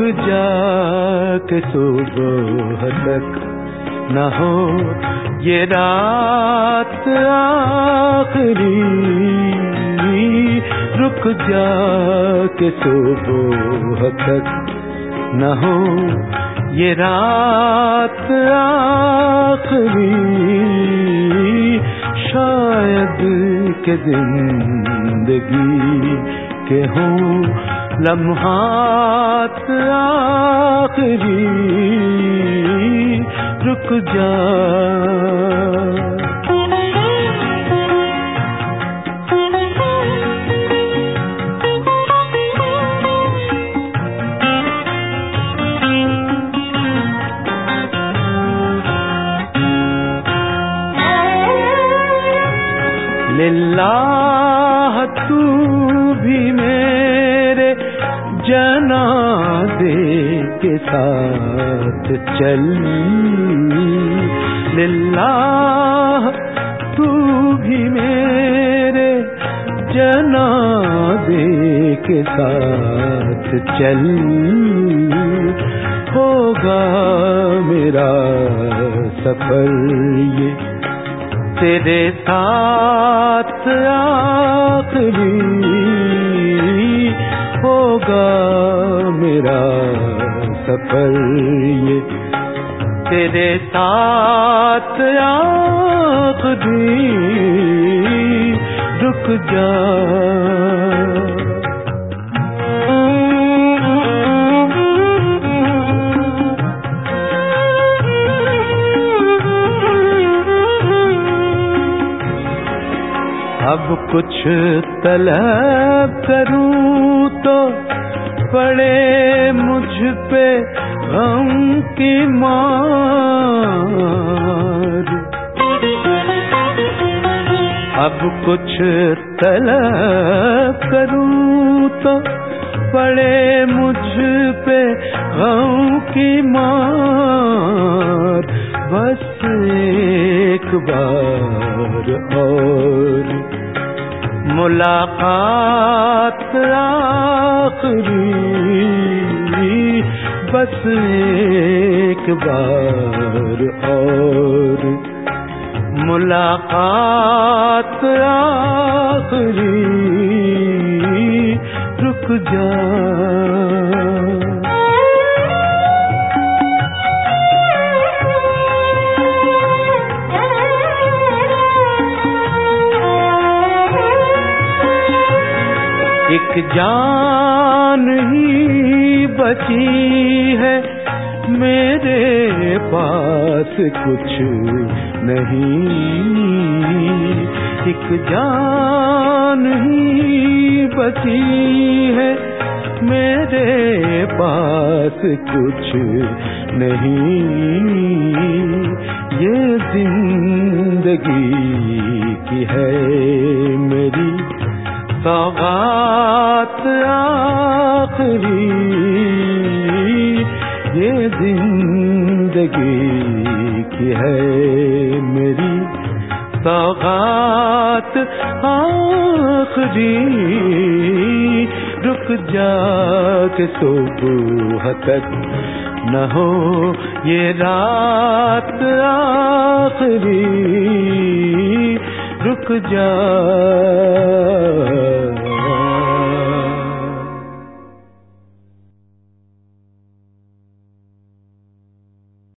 جا کے صبح تک نہ ہو یہ رات آخری۔ رک جا کے صبح تک نہ ہو یہ رات آخری۔ شاید کے زندگی کے ہوں لمحات آخری رک جا۔ للہ تو بھی میرے جنا دے کے ساتھ چل للہ، تو بھی میرے جنا دے کے ساتھ چل ہوگا میرا سفر یہ۔ تیرے ساتھ آخری ہوگا سفر یہ تیرے ساتھ آخری رک جا۔ اب کچھ طلب کروں تو پڑے مجھ پہ غم کی مار۔ اب کچھ طلب کروں تو پڑے مجھ پہ غم کی مار۔ بس ایک بار اور ملاقات آخری بس ایک بار اور۔ ملاقات آخری رک جا ایک جان ہی بچی ہے میرے پاس کچھ نہیں۔ ایک جان ہی بچی ہے میرے پاس کچھ نہیں۔ یہ زندگی کی ہے میری سوغات زندگی کی ہے میری سوغات آخری۔ رک جا کے صبح تک نہ ہو یہ رات آخری۔ رک جا